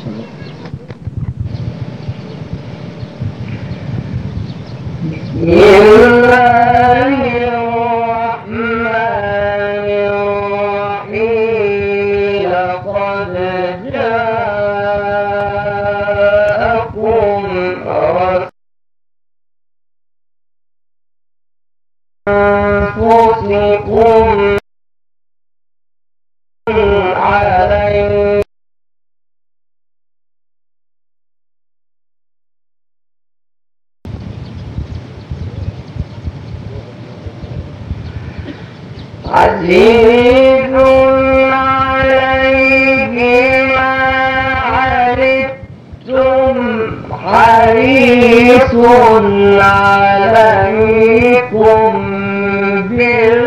وسلم بسم الله الرحمن الرحيم لقد جاءكم رسول أنفسكم حريص عليكم بال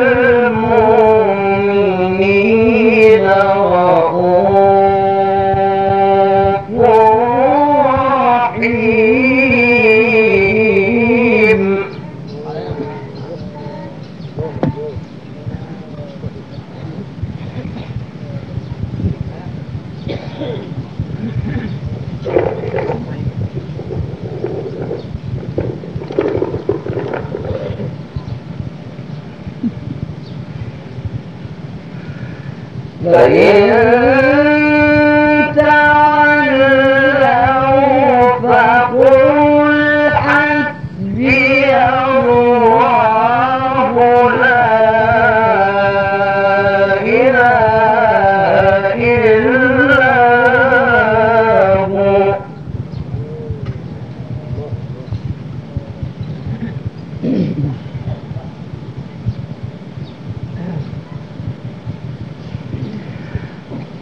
लये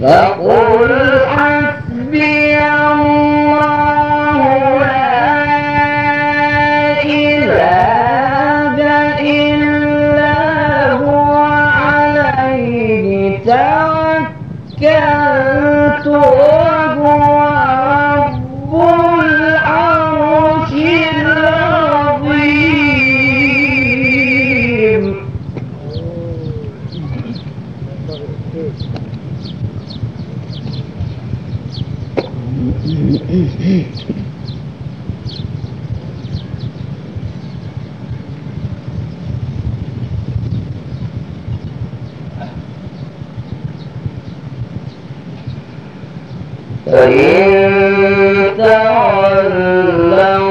فقل حسبي فإن تولوا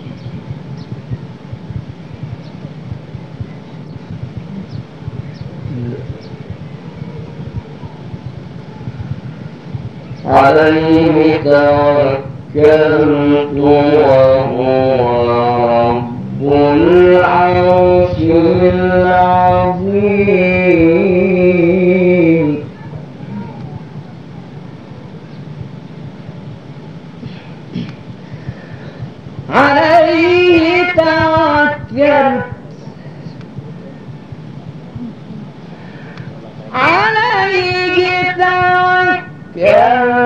عليه توكلت وهو رب العرش العظيم. عليه توكلت. عليه توكلت.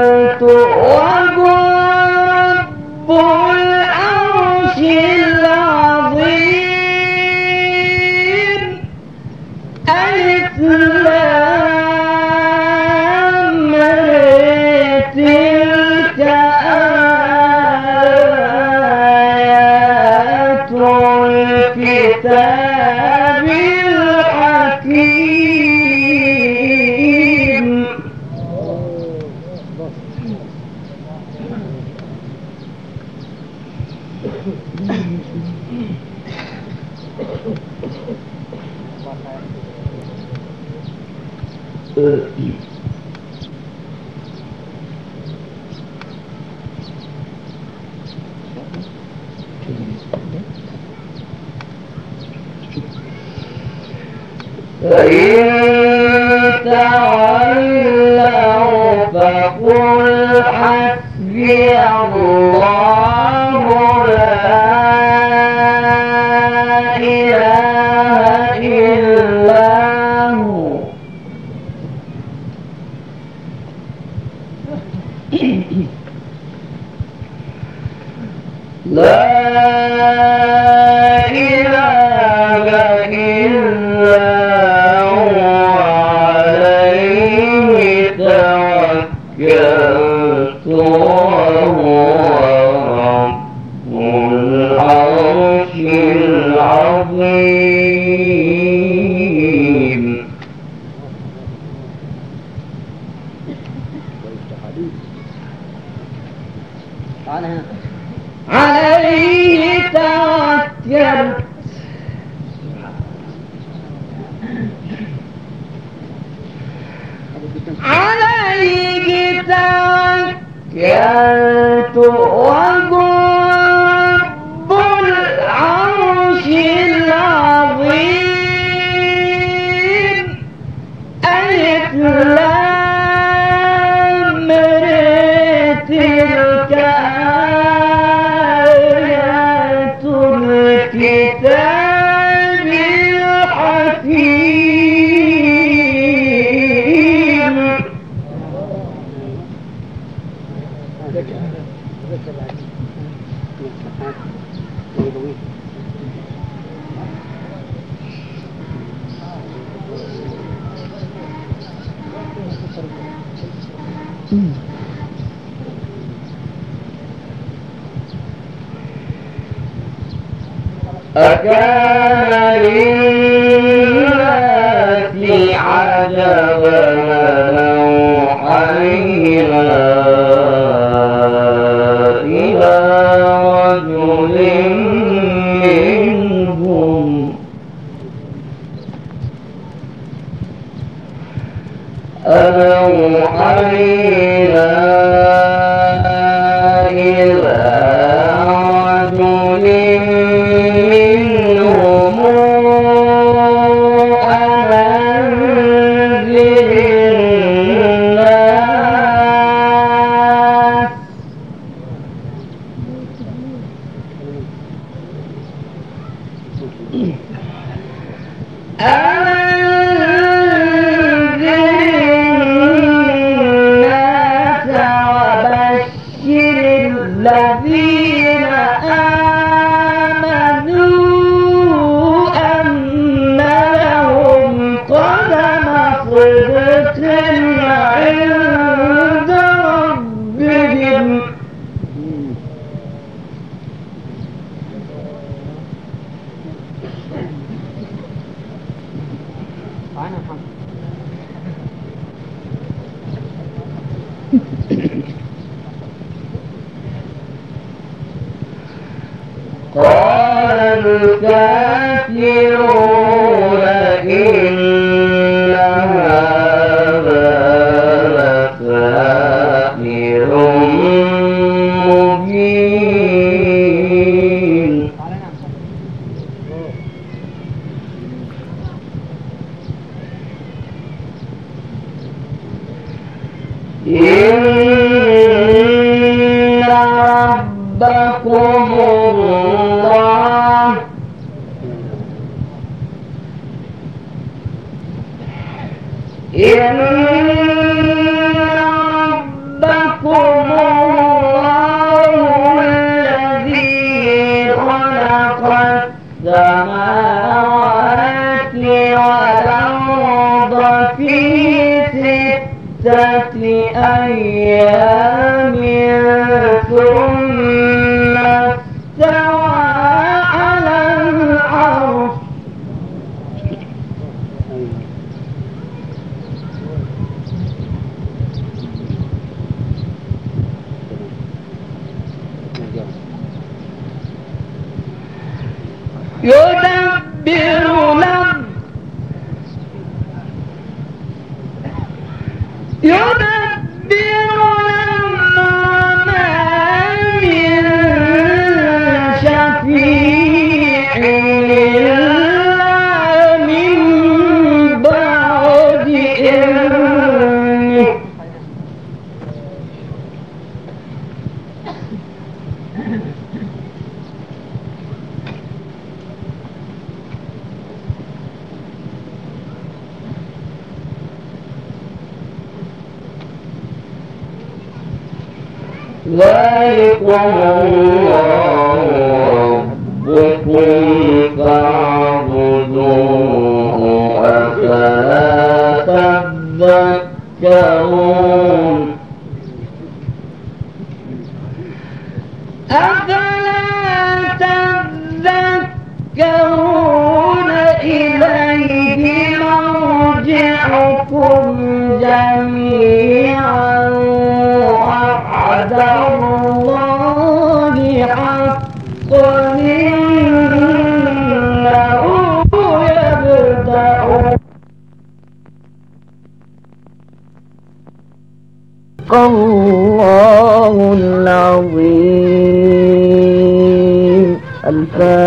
Uh, uh, uh, لا أكان للناس عجبا أوحينا إلى رجل منهم أن أوحينا Ah! وفي ستة أيام ثم استوى على العرش. تعبدوه أفلا تذكرون ربنا